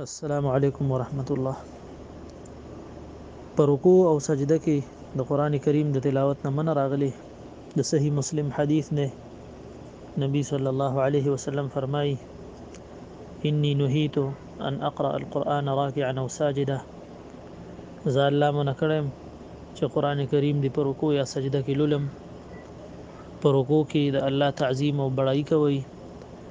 السلام علیکم ورحمت الله پر رکوع او سجده کې د قران کریم د تلاوت نه من راغلی د صحیح مسلم حدیث نه نبی صلی الله علیه وسلم فرمایي انی نهیت ان اقرا القرآن راکعا او ساجدا زه الله مون کړم چې قران کریم دی پر رکوع یا سجده کې لولم پر رکوع کې د الله تعظیم او بڑای کوي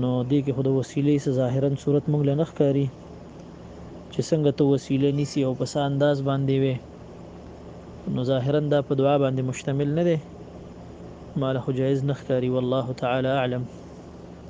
نو دې کې خو د وسیلې څه ظاهرا صورت موږ له نه ښکاري چې څنګه ته وسیله نیسي او په څه انداز باندې وي نو ظاهرا دا په دعا باندې مشتمل نه دی ما له جایز نه ښکاري والله تعالی اعلم